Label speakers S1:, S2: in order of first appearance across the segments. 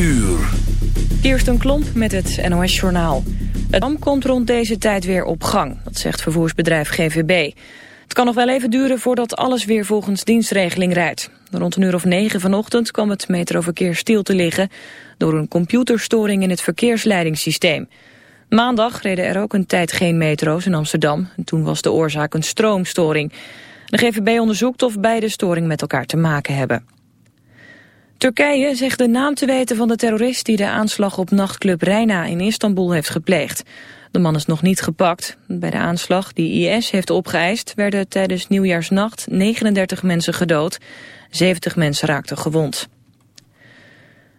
S1: uur.
S2: Kirsten Klomp met het NOS-journaal. Het dam komt rond deze tijd weer op gang, dat zegt vervoersbedrijf GVB. Het kan nog wel even duren voordat alles weer volgens dienstregeling rijdt. Rond een uur of negen vanochtend kwam het metroverkeer stil te liggen... door een computerstoring in het verkeersleidingssysteem. Maandag reden er ook een tijd geen metro's in Amsterdam. En toen was de oorzaak een stroomstoring. De GVB onderzoekt of beide storing met elkaar te maken hebben. Turkije zegt de naam te weten van de terrorist die de aanslag op nachtclub Reina in Istanbul heeft gepleegd. De man is nog niet gepakt. Bij de aanslag die IS heeft opgeëist werden tijdens nieuwjaarsnacht 39 mensen gedood. 70 mensen raakten gewond.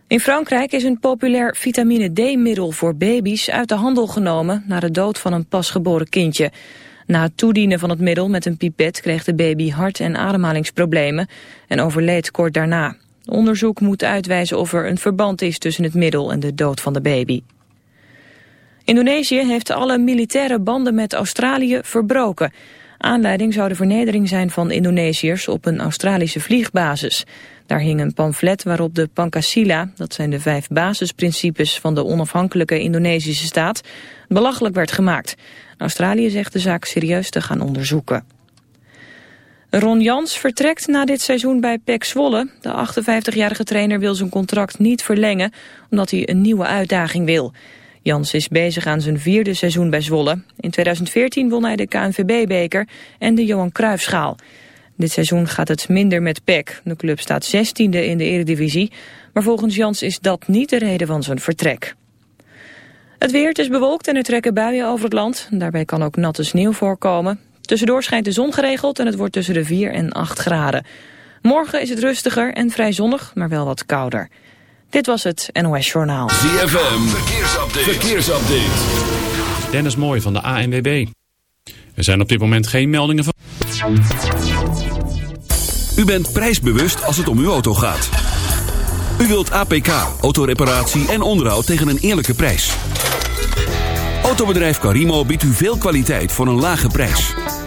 S2: In Frankrijk is een populair vitamine D-middel voor baby's uit de handel genomen na de dood van een pasgeboren kindje. Na het toedienen van het middel met een pipet kreeg de baby hart- en ademhalingsproblemen en overleed kort daarna. Onderzoek moet uitwijzen of er een verband is tussen het middel en de dood van de baby. Indonesië heeft alle militaire banden met Australië verbroken. Aanleiding zou de vernedering zijn van Indonesiërs op een Australische vliegbasis. Daar hing een pamflet waarop de Pancasila, dat zijn de vijf basisprincipes van de onafhankelijke Indonesische staat, belachelijk werd gemaakt. Australië zegt de zaak serieus te gaan onderzoeken. Ron Jans vertrekt na dit seizoen bij PEC Zwolle. De 58-jarige trainer wil zijn contract niet verlengen omdat hij een nieuwe uitdaging wil. Jans is bezig aan zijn vierde seizoen bij Zwolle. In 2014 won hij de KNVB-beker en de Johan Cruijffschaal. Dit seizoen gaat het minder met PEC. De club staat 16e in de eredivisie, maar volgens Jans is dat niet de reden van zijn vertrek. Het weer, is bewolkt en er trekken buien over het land. Daarbij kan ook natte sneeuw voorkomen. Tussendoor schijnt de zon geregeld en het wordt tussen de 4 en 8 graden. Morgen is het rustiger en vrij zonnig, maar wel wat kouder. Dit was het NOS Journaal.
S1: ZFM, verkeersupdate. verkeersupdate.
S3: Dennis Mooi van de ANWB. Er zijn op dit moment geen meldingen van...
S1: U bent prijsbewust als het om uw auto gaat. U wilt APK, autoreparatie en onderhoud tegen een eerlijke prijs. Autobedrijf Carimo biedt u veel kwaliteit voor een lage prijs.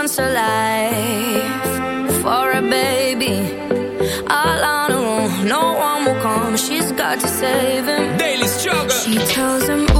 S4: once alive for
S5: a baby. All on her own, no one will come. She's got to save him.
S4: Daily struggle.
S5: She tells him.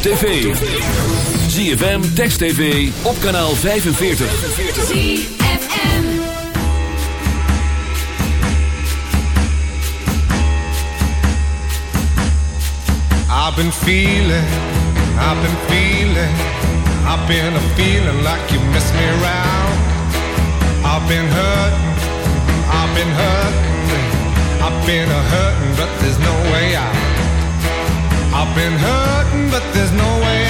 S1: tv. ZFM, Text TV, op kanaal 45.
S6: ZFM I've been feeling, I've been feeling I've been a feeling like you miss me around I've been hurting, I've been hurting I've been a hurting, but there's no way out I've been hurting, but there's no way